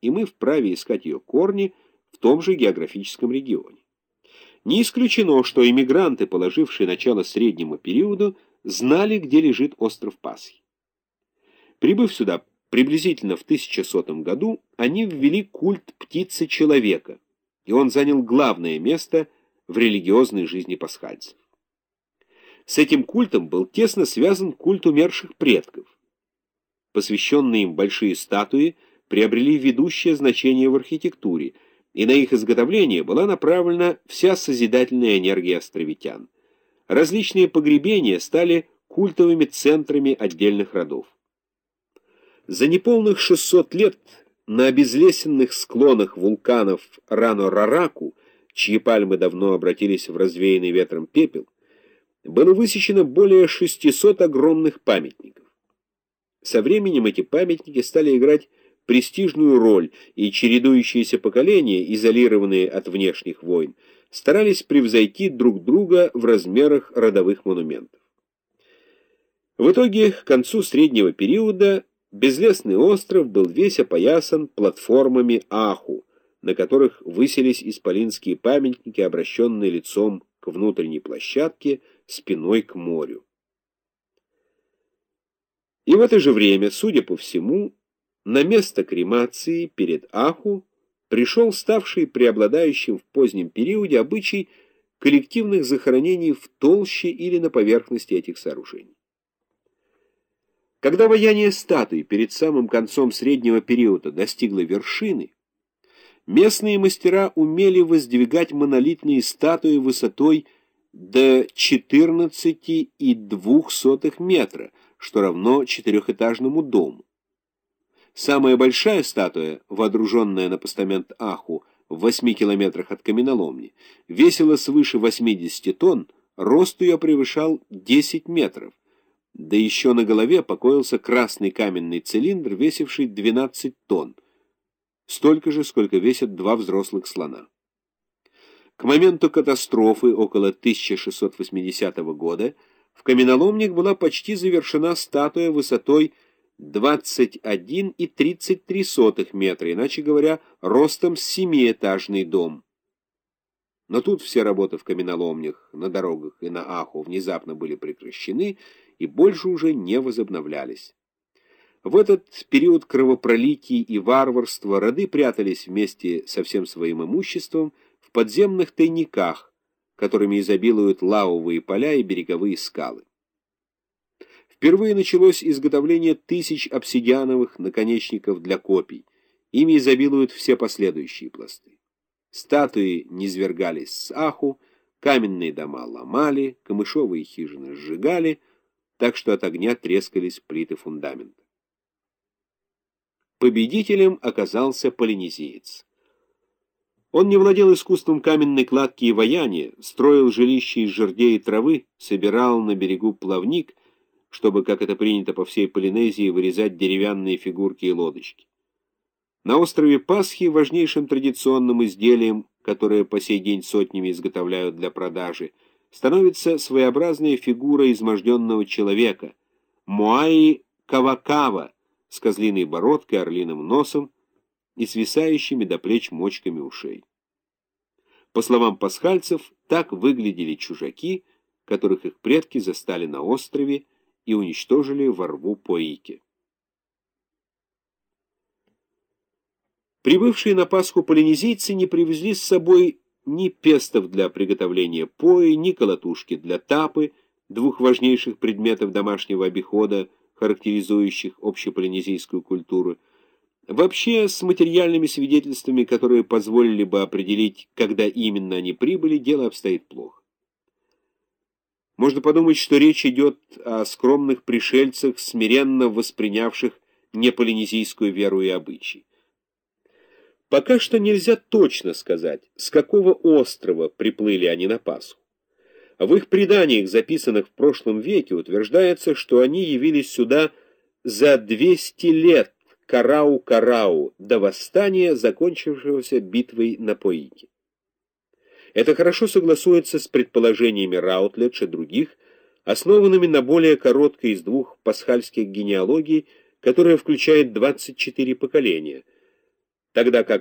и мы вправе искать ее корни в том же географическом регионе. Не исключено, что иммигранты, положившие начало среднему периоду, знали, где лежит остров Пасхи. Прибыв сюда приблизительно в 1100 году, они ввели культ птицы-человека, и он занял главное место в религиозной жизни пасхальцев. С этим культом был тесно связан культ умерших предков. Посвященные им большие статуи приобрели ведущее значение в архитектуре, и на их изготовление была направлена вся созидательная энергия островитян. Различные погребения стали культовыми центрами отдельных родов. За неполных 600 лет на обезлесенных склонах вулканов Рано-Рараку, чьи пальмы давно обратились в развеянный ветром пепел, было высечено более 600 огромных памятников. Со временем эти памятники стали играть престижную роль, и чередующиеся поколения, изолированные от внешних войн, старались превзойти друг друга в размерах родовых монументов. В итоге, к концу среднего периода, безлесный остров был весь опоясан платформами Аху, на которых высились исполинские памятники, обращенные лицом к внутренней площадке, спиной к морю. И в это же время, судя по всему, на место кремации перед Аху пришел ставший преобладающим в позднем периоде обычай коллективных захоронений в толще или на поверхности этих сооружений. Когда вояние статуи перед самым концом среднего периода достигло вершины, местные мастера умели воздвигать монолитные статуи высотой до 14,2 метра, что равно четырехэтажному дому. Самая большая статуя, водруженная на постамент Аху в 8 километрах от каменоломни, весила свыше 80 тонн, рост ее превышал 10 метров, да еще на голове покоился красный каменный цилиндр, весивший 12 тонн, столько же, сколько весят два взрослых слона. К моменту катастрофы около 1680 года в каменоломнях была почти завершена статуя высотой 21,33 метра, иначе говоря, ростом с семиэтажный дом. Но тут все работы в каменоломнях, на дорогах и на Аху внезапно были прекращены и больше уже не возобновлялись. В этот период кровопролитий и варварства роды прятались вместе со всем своим имуществом в подземных тайниках, которыми изобилуют лавовые поля и береговые скалы. Впервые началось изготовление тысяч обсидиановых наконечников для копий. Ими изобилуют все последующие пласты. Статуи низвергались с аху, каменные дома ломали, камышовые хижины сжигали, так что от огня трескались плиты фундамента. Победителем оказался полинезиец. Он не владел искусством каменной кладки и ваяния, строил жилище из жердей и травы, собирал на берегу плавник, чтобы, как это принято по всей Полинезии, вырезать деревянные фигурки и лодочки. На острове Пасхи важнейшим традиционным изделием, которое по сей день сотнями изготовляют для продажи, становится своеобразная фигура изможденного человека, Муаи Кавакава, с козлиной бородкой, орлиным носом, и свисающими до плеч мочками ушей. По словам пасхальцев, так выглядели чужаки, которых их предки застали на острове и уничтожили во рву Поики. Прибывшие на Пасху полинезийцы не привезли с собой ни пестов для приготовления пои, ни колотушки для тапы, двух важнейших предметов домашнего обихода, характеризующих общеполинезийскую культуру, Вообще, с материальными свидетельствами, которые позволили бы определить, когда именно они прибыли, дело обстоит плохо. Можно подумать, что речь идет о скромных пришельцах, смиренно воспринявших неполинезийскую веру и обычаи. Пока что нельзя точно сказать, с какого острова приплыли они на Пасху. В их преданиях, записанных в прошлом веке, утверждается, что они явились сюда за 200 лет Карау-Карау до восстания, закончившегося битвой на Поике. Это хорошо согласуется с предположениями Раутледж и других, основанными на более короткой из двух пасхальских генеалогий, которая включает 24 поколения, тогда как